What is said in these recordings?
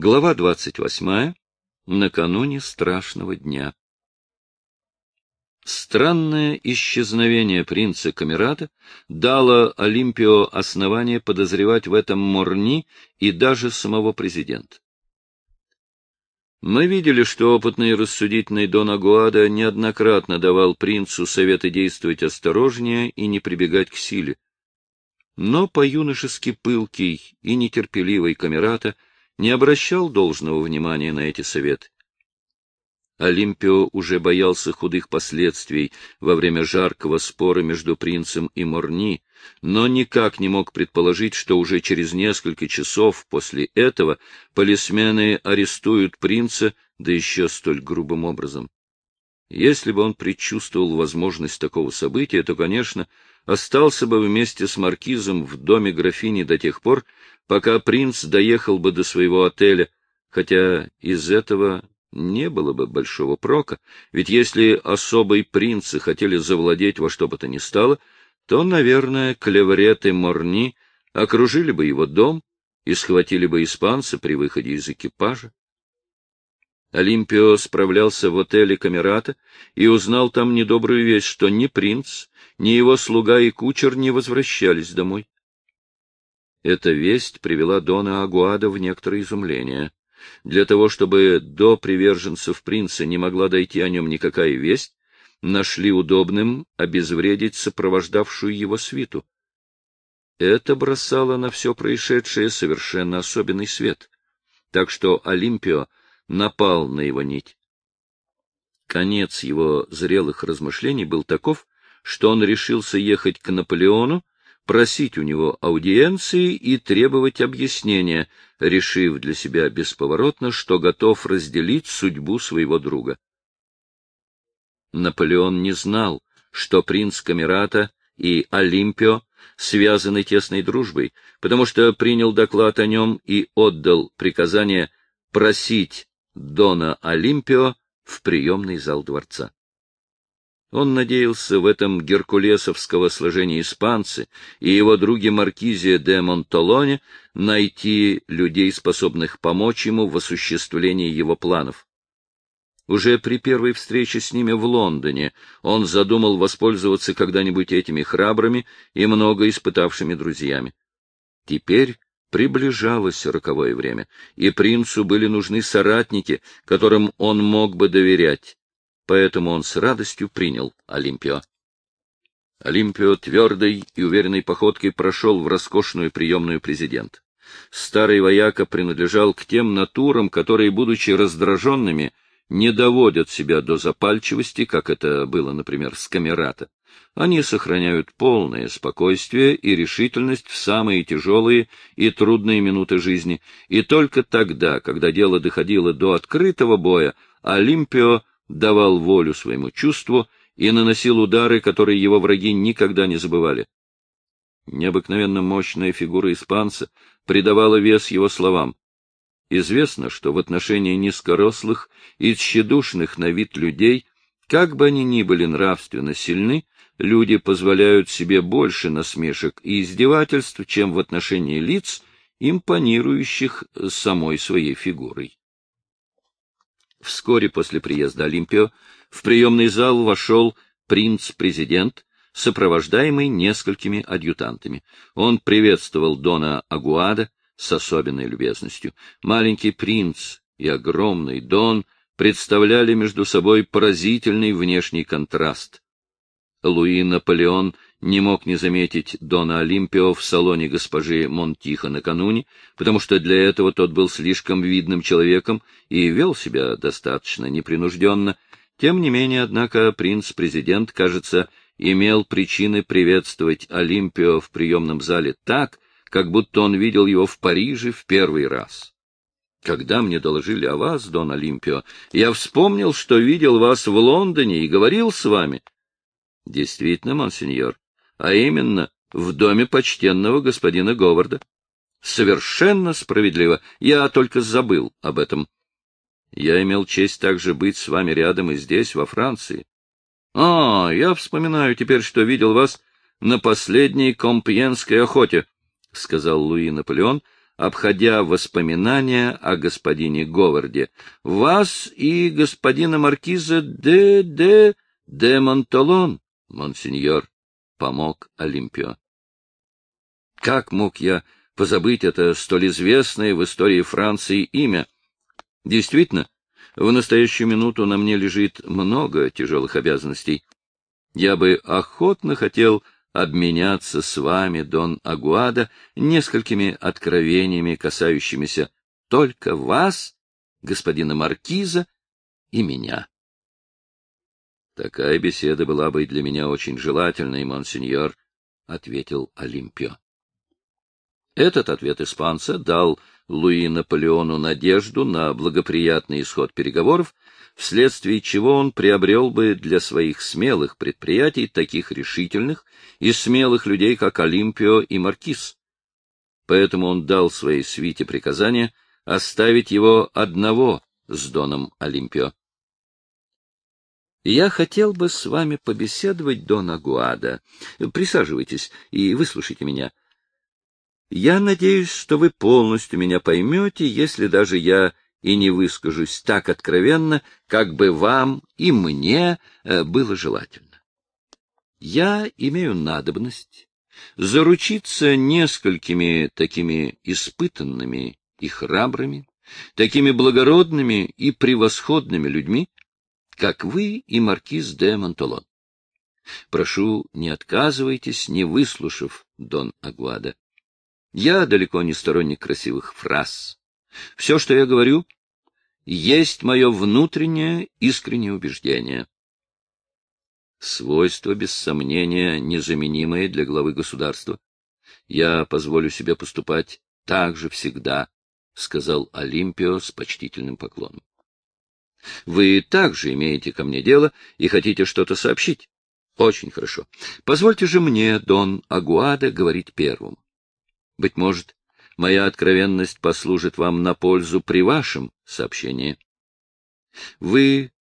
Глава 28. Накануне страшного дня. Странное исчезновение принца Камерата дало Олимпио основание подозревать в этом Морни и даже самого президента. Мы видели, что опытный и рассудительный Дон Агуада неоднократно давал принцу советы действовать осторожнее и не прибегать к силе. Но по-юношески пылкий и нетерпеливый Камерата — не обращал должного внимания на эти советы. Олимпио уже боялся худых последствий во время жаркого спора между принцем и Морни, но никак не мог предположить, что уже через несколько часов после этого полисмены арестуют принца, да еще столь грубым образом. Если бы он предчувствовал возможность такого события, то, конечно, остался бы вместе с маркизом в доме графини до тех пор, пока принц доехал бы до своего отеля, хотя из этого не было бы большого прока, ведь если особые принцы хотели завладеть во что бы то ни стало, то, наверное, клеврет Морни окружили бы его дом и схватили бы испанца при выходе из экипажа. Олимпио справлялся в отеле Камерата и узнал там недобрую весть, что ни принц, ни его слуга и кучер не возвращались домой. Эта весть привела Дона Агуада в некоторое изумление. Для того, чтобы до приверженцев принца не могла дойти о нем никакая весть, нашли удобным обезвредить сопровождавшую его свиту. Это бросало на все происшедшее совершенно особенный свет. Так что Олимпио напал на его нить. Конец его зрелых размышлений был таков, что он решился ехать к Наполеону, просить у него аудиенции и требовать объяснения, решив для себя бесповоротно, что готов разделить судьбу своего друга. Наполеон не знал, что принц Камерата и Олимпио связаны тесной дружбой, потому что принял доклад о нем и отдал приказание просить Дона Олимпио в приемный зал дворца. Он надеялся в этом геркулесовского сложения испанцы и его други Маркизия де Монтолоне найти людей, способных помочь ему в осуществлении его планов. Уже при первой встрече с ними в Лондоне он задумал воспользоваться когда-нибудь этими храбрыми и много испытавшими друзьями. Теперь приближалось роковое время, и принцу были нужны соратники, которым он мог бы доверять поэтому он с радостью принял Олимпио. Олимпио твердой и уверенной походкой прошел в роскошную приемную президент. Старый вояка принадлежал к тем натурам, которые, будучи раздраженными, не доводят себя до запальчивости, как это было, например, с Камерата. Они сохраняют полное спокойствие и решительность в самые тяжелые и трудные минуты жизни, и только тогда, когда дело доходило до открытого боя, Олимпио давал волю своему чувству и наносил удары, которые его враги никогда не забывали. Необыкновенно мощная фигура испанца придавала вес его словам. Известно, что в отношении низкорослых и тщедушных на вид людей, как бы они ни были нравственно сильны, люди позволяют себе больше насмешек и издевательств, чем в отношении лиц, импонирующих самой своей фигурой. Вскоре после приезда Олимпио в приемный зал вошел принц-президент, сопровождаемый несколькими адъютантами. Он приветствовал Дона Агуада с особенной любезностью. Маленький принц и огромный Дон представляли между собой поразительный внешний контраст. Луи Наполеон — не мог не заметить Дона Олимпио в салоне госпожи Монтихо накануне, потому что для этого тот был слишком видным человеком и вел себя достаточно непринужденно. Тем не менее, однако, принц-президент, кажется, имел причины приветствовать Олимпио в приемном зале так, как будто он видел его в Париже в первый раз. Когда мне доложили о вас, Дон Олимпио, я вспомнил, что видел вас в Лондоне и говорил с вами. — Действительно, монсеньор, а именно в доме почтенного господина Говарда. Совершенно справедливо. Я только забыл об этом. Я имел честь также быть с вами рядом и здесь, во Франции. А, я вспоминаю теперь, что видел вас на последней компьенской охоте, — сказал Луи Наполеон, обходя воспоминания о господине Говарде. — Вас и господина маркиза де... де... де Монталон, монсеньор, — помог Олимпио. Как мог я позабыть это столь известное в истории Франции имя? Действительно, в настоящую минуту на мне лежит много тяжелых обязанностей. Я бы охотно хотел обменяться с вами, Дон Агуада, несколькими откровениями, касающимися только вас, господина Маркиза и меня. Такая беседа была бы для меня очень желательной, монсеньор, — ответил Олимпио. Этот ответ испанца дал Луи Наполеону надежду на благоприятный исход переговоров, вследствие чего он приобрел бы для своих смелых предприятий таких решительных и смелых людей, как Олимпио и Маркиз. Поэтому он дал своей свите приказание оставить его одного с Доном Олимпио. Я хотел бы с вами побеседовать, Дон Агуада. Присаживайтесь и выслушайте меня. Я надеюсь, что вы полностью меня поймете, если даже я и не выскажусь так откровенно, как бы вам и мне э, было желательно. Я имею надобность заручиться несколькими такими испытанными и храбрыми, такими благородными и превосходными людьми, как вы и маркиз де Монтолон. Прошу, не отказывайтесь, не выслушав, Дон Агуада. Я далеко не сторонник красивых фраз. Все, что я говорю, есть мое внутреннее искреннее убеждение. Свойство, без сомнения, незаменимое для главы государства. Я позволю себе поступать так же всегда, — сказал Олимпио с почтительным поклоном. — Вы также имеете ко мне дело и хотите что-то сообщить? — Очень хорошо. Позвольте же мне, Дон Агуада, говорить первым. Быть может, моя откровенность послужит вам на пользу при вашем сообщении. Вы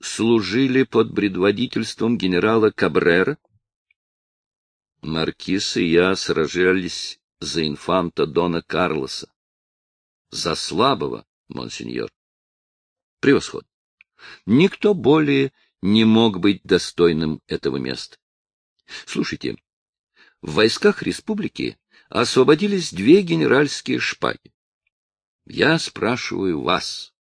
служили под предводительством генерала Кабрера? Маркиз и я сражались за инфанта Дона Карлоса. За слабого, монсеньор. Превосходно. Никто более не мог быть достойным этого места. Слушайте, в войсках республики освободились две генеральские шпаги. Я спрашиваю вас,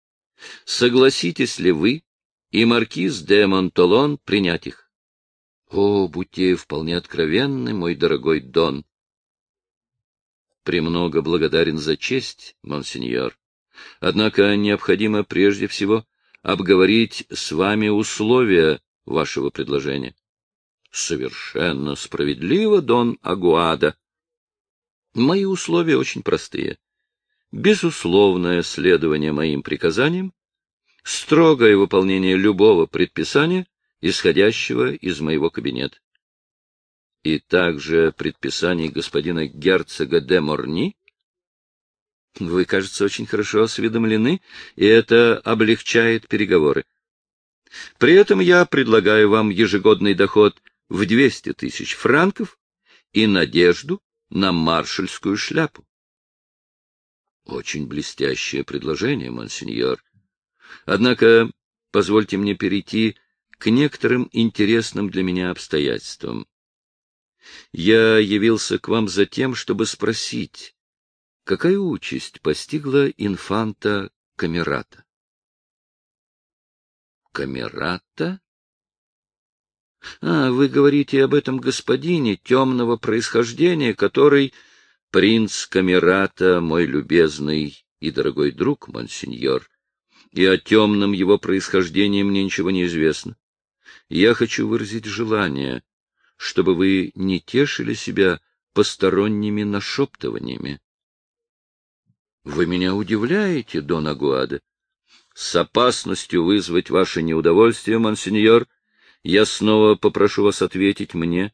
согласитесь ли вы и маркиз де Монтолон принять их? О, будьте вполне откровенны, мой дорогой Дон. Премного благодарен за честь, монсеньор. Однако необходимо прежде всего обговорить с вами условия вашего предложения. Совершенно справедливо, Дон Агуада. Мои условия очень простые. Безусловное следование моим приказаниям, строгое выполнение любого предписания, исходящего из моего кабинета. И также предписаний господина герцога де Морни. Вы, кажется, очень хорошо осведомлены, и это облегчает переговоры. При этом я предлагаю вам ежегодный доход в 200 тысяч франков и надежду на маршальскую шляпу. Очень блестящее предложение, монсеньор. Однако позвольте мне перейти к некоторым интересным для меня обстоятельствам. Я явился к вам за тем, чтобы спросить, какая участь постигла инфанта Камерата? Камерата? А, вы говорите об этом господине темного происхождения, который принц Камерата, мой любезный и дорогой друг, монсеньор, и о темном его происхождении мне ничего не известно. Я хочу выразить желание, чтобы вы не тешили себя посторонними нашептываниями. Вы меня удивляете, Дон Агуада. С опасностью вызвать ваше неудовольствие, монсеньор, я снова попрошу вас ответить мне,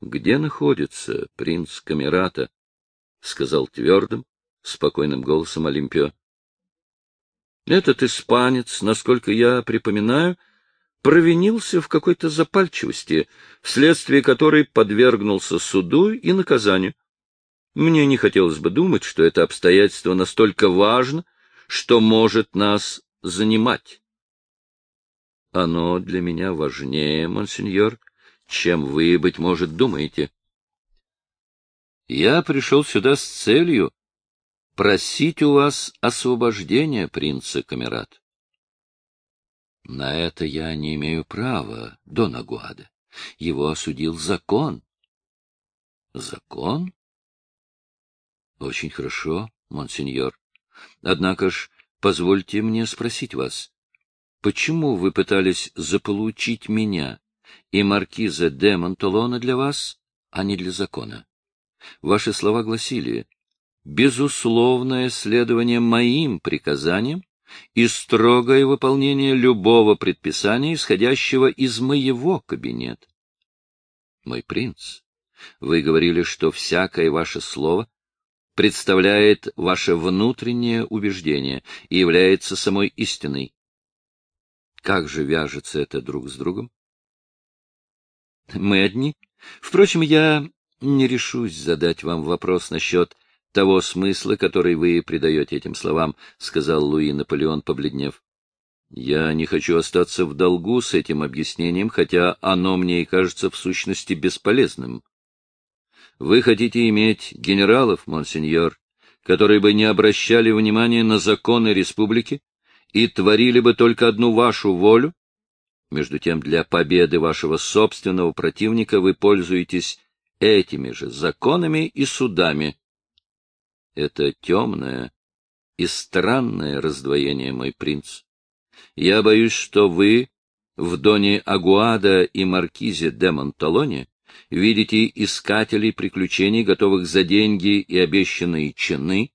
где находится принц Камерата, — сказал твердым, спокойным голосом Олимпио. Этот испанец, насколько я припоминаю, провинился в какой-то запальчивости, вследствие которой подвергнулся суду и наказанию. Мне не хотелось бы думать, что это обстоятельство настолько важно, что может нас занимать. Оно для меня важнее, монсеньор, чем вы, быть может, думаете. Я пришел сюда с целью просить у вас освобождения принца Камерат. На это я не имею права, Дон Агуада. Его осудил закон. Закон? Очень хорошо, монсеньор. Однако ж, позвольте мне спросить вас, почему вы пытались заполучить меня и маркиза де Монтолона для вас, а не для закона? Ваши слова гласили «безусловное следование моим приказаниям и строгое выполнение любого предписания, исходящего из моего кабинета». Мой принц, вы говорили, что всякое ваше слово представляет ваше внутреннее убеждение и является самой истиной. Как же вяжется это друг с другом? Мы одни. Впрочем, я не решусь задать вам вопрос насчет того смысла, который вы придаете этим словам, — сказал Луи Наполеон, побледнев. Я не хочу остаться в долгу с этим объяснением, хотя оно мне и кажется в сущности бесполезным. Вы хотите иметь генералов, монсеньор, которые бы не обращали внимания на законы республики и творили бы только одну вашу волю? Между тем, для победы вашего собственного противника вы пользуетесь этими же законами и судами. Это темное и странное раздвоение, мой принц. Я боюсь, что вы в Доне Агуада и Маркизе де Монталоне видите искателей приключений, готовых за деньги и обещанные чины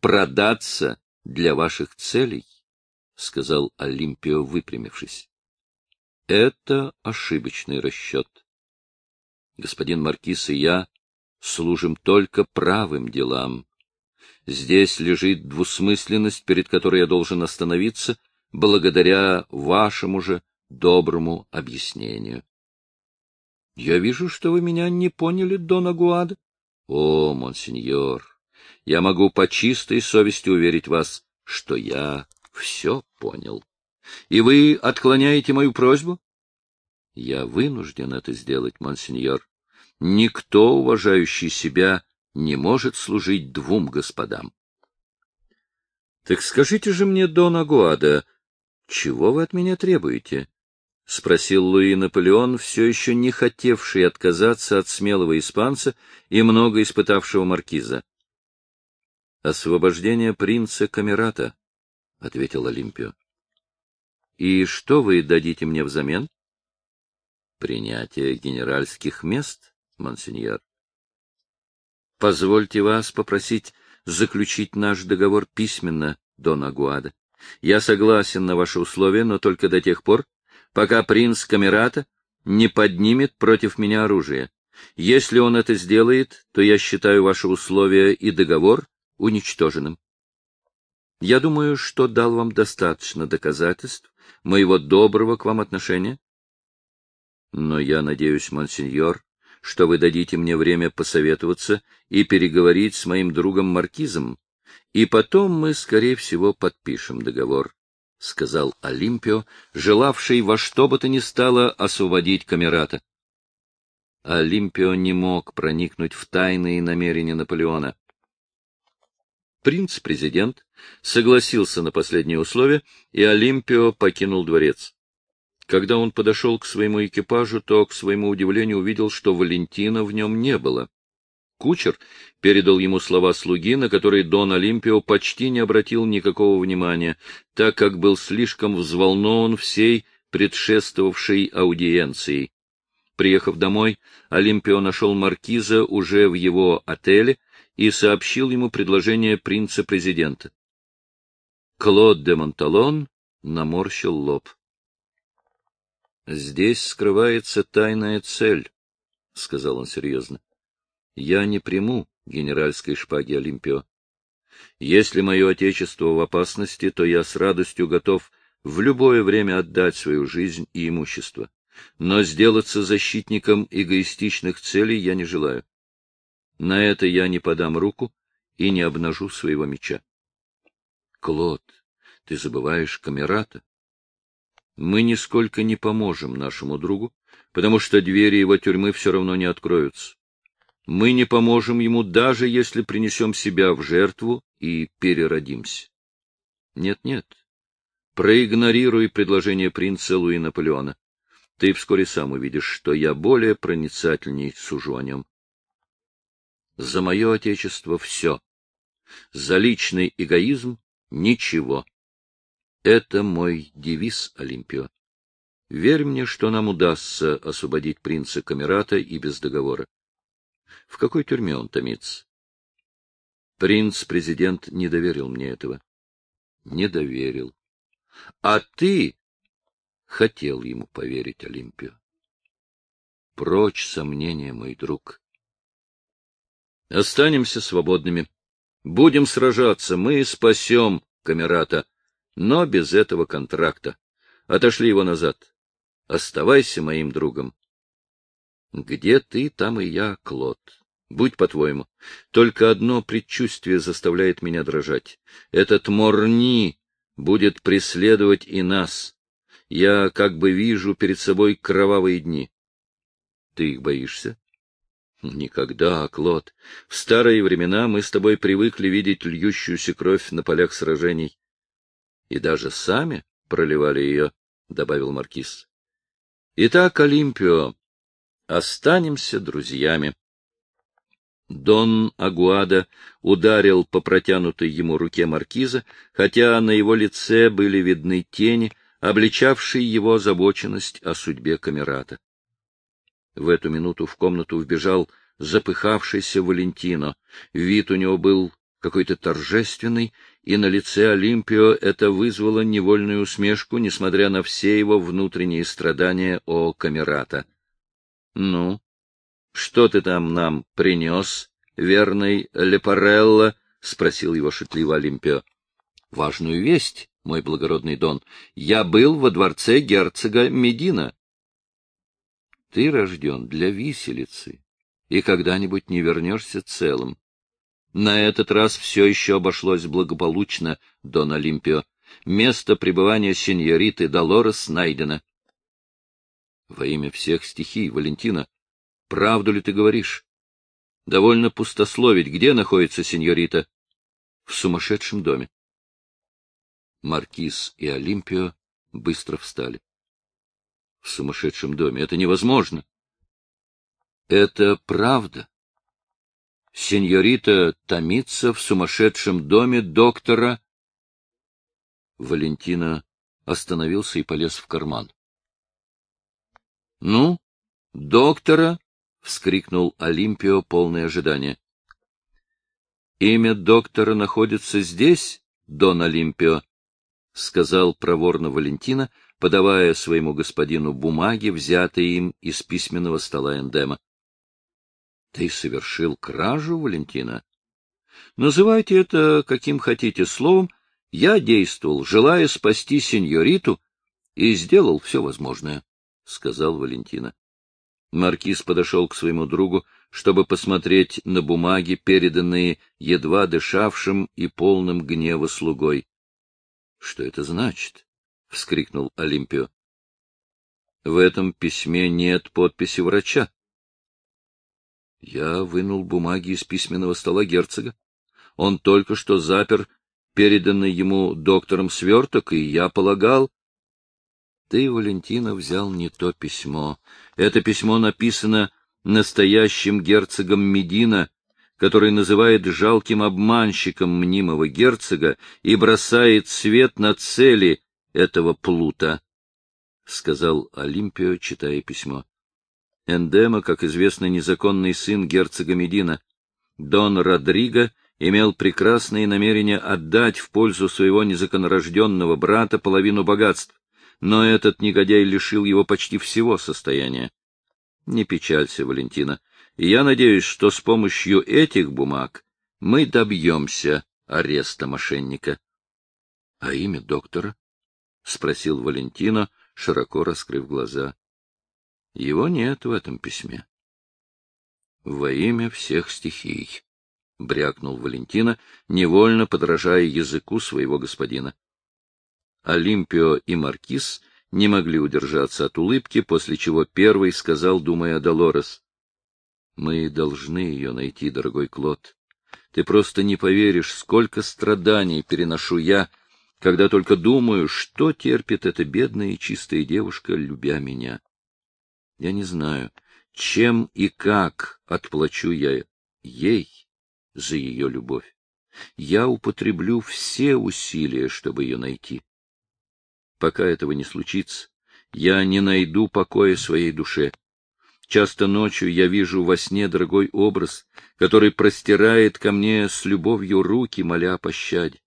продаться для ваших целей, — сказал Олимпио, выпрямившись. — Это ошибочный расчет. Господин Маркиз и я служим только правым делам. Здесь лежит двусмысленность, перед которой я должен остановиться, благодаря вашему же доброму объяснению. — Я вижу, что вы меня не поняли, Дон Агуада. — О, монсеньор, я могу по чистой совести уверить вас, что я все понял. И вы отклоняете мою просьбу? — Я вынужден это сделать, монсеньор. Никто, уважающий себя, не может служить двум господам. — Так скажите же мне, Дон Агуада, чего вы от меня требуете? — спросил Луи Наполеон, все еще не хотевший отказаться от смелого испанца и много испытавшего маркиза. — Освобождение принца Камерата, — ответил Олимпио. — И что вы дадите мне взамен? — Принятие генеральских мест, монсеньор. — Позвольте вас попросить заключить наш договор письменно, Дон Агуада. Я согласен на ваши условия, но только до тех пор, пока принц Камерата не поднимет против меня оружие. Если он это сделает, то я считаю ваши условия и договор уничтоженным. Я думаю, что дал вам достаточно доказательств моего доброго к вам отношения. Но я надеюсь, монсеньор, что вы дадите мне время посоветоваться и переговорить с моим другом Маркизом, и потом мы, скорее всего, подпишем договор. — сказал Олимпио, желавший во что бы то ни стало освободить Камерата. Олимпио не мог проникнуть в тайные намерения Наполеона. Принц-президент согласился на последнее условие, и Олимпио покинул дворец. Когда он подошел к своему экипажу, то, к своему удивлению, увидел, что Валентина в нем не было. Кучер передал ему слова слуги, на которые Дон Олимпио почти не обратил никакого внимания, так как был слишком взволнован всей предшествовавшей аудиенцией. Приехав домой, Олимпио нашел маркиза уже в его отеле и сообщил ему предложение принца-президента. Клод де Монталон наморщил лоб. — Здесь скрывается тайная цель, — сказал он серьезно я не приму генеральской шпаги Олимпио. Если мое отечество в опасности, то я с радостью готов в любое время отдать свою жизнь и имущество. Но сделаться защитником эгоистичных целей я не желаю. На это я не подам руку и не обнажу своего меча. Клод, ты забываешь камерата. Мы нисколько не поможем нашему другу, потому что двери его тюрьмы все равно не откроются. Мы не поможем ему, даже если принесем себя в жертву и переродимся. Нет-нет, проигнорируй предложение принца Луи Наполеона. Ты вскоре сам увидишь, что я более проницательней сужу о нем. За мое отечество все. За личный эгоизм — ничего. Это мой девиз, Олимпио. Верь мне, что нам удастся освободить принца Камерата и без договора. В какой тюрьме он томится? Принц-президент не доверил мне этого. Не доверил. А ты хотел ему поверить, Олимпио. Прочь сомнения, мой друг. Останемся свободными. Будем сражаться, мы спасем Камерата, но без этого контракта. Отошли его назад. Оставайся моим другом. Где ты, там и я, Клод. Будь по-твоему. Только одно предчувствие заставляет меня дрожать. Этот Морни будет преследовать и нас. Я как бы вижу перед собой кровавые дни. Ты их боишься? Никогда, Клод. В старые времена мы с тобой привыкли видеть льющуюся кровь на полях сражений. И даже сами проливали ее, — добавил Маркиз. Итак, Олимпио, останемся друзьями. Дон Агуада ударил по протянутой ему руке маркиза, хотя на его лице были видны тени, обличавшие его озабоченность о судьбе камерата. В эту минуту в комнату вбежал запыхавшийся Валентино. Вид у него был какой-то торжественный, и на лице Олимпио это вызвало невольную усмешку, несмотря на все его внутренние страдания о камерата. — Ну, что ты там нам принес, верный Лепарелло? — спросил его шутливо Олимпио. — Важную весть, мой благородный Дон. Я был во дворце герцога Медина. — Ты рожден для виселицы и когда-нибудь не вернешься целым. На этот раз все еще обошлось благополучно, Дон Олимпио. Место пребывания сеньориты Долорес найдено. Во имя всех стихий, Валентина, правду ли ты говоришь? Довольно пустословить. Где находится сеньорита? В сумасшедшем доме. Маркиз и Олимпио быстро встали. В сумасшедшем доме. Это невозможно. Это правда. Сеньорита томится в сумасшедшем доме доктора. Валентина остановился и полез в карман. — Ну, доктора? — вскрикнул Олимпио, полное ожидание. — Имя доктора находится здесь, Дон Олимпио, — сказал проворно Валентина, подавая своему господину бумаги, взятые им из письменного стола Эндема. Ты совершил кражу, Валентина? Называйте это каким хотите словом. Я действовал, желая спасти сеньориту, и сделал все возможное, — сказал Валентина. Маркиз подошел к своему другу, чтобы посмотреть на бумаги, переданные едва дышавшим и полным гнева слугой. — Что это значит? — вскрикнул Олимпио. — В этом письме нет подписи врача. Я вынул бумаги из письменного стола герцога. Он только что запер переданный ему доктором сверток, и я полагал... Ты, Валентина, взял не то письмо. Это письмо написано настоящим герцогом Медина, который называет жалким обманщиком мнимого герцога и бросает свет на цели этого плута, — сказал Олимпио, читая письмо. Эндема, как известно, незаконный сын герцога Медина. Дон Родриго имел прекрасные намерения отдать в пользу своего незаконнорожденного брата половину богатств, но этот негодяй лишил его почти всего состояния. Не печалься, Валентина, я надеюсь, что с помощью этих бумаг мы добьемся ареста мошенника. — А имя доктора? — спросил Валентина, широко раскрыв глаза. Его нет в этом письме. Во имя всех стихий, — брякнул Валентина, невольно подражая языку своего господина. Олимпио и Маркиз не могли удержаться от улыбки, после чего первый сказал, думая о Долорес. — Мы должны ее найти, дорогой Клод. Ты просто не поверишь, сколько страданий переношу я, когда только думаю, что терпит эта бедная и чистая девушка, любя меня. Я не знаю, чем и как отплачу я ей за ее любовь. Я употреблю все усилия, чтобы ее найти. Пока этого не случится, я не найду покоя своей душе. Часто ночью я вижу во сне дорогой образ, который простирает ко мне с любовью руки, моля о пощаде.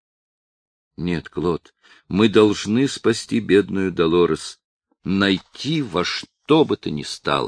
Нет, Клод, мы должны спасти бедную Долорес, найти во что бы то ни стало.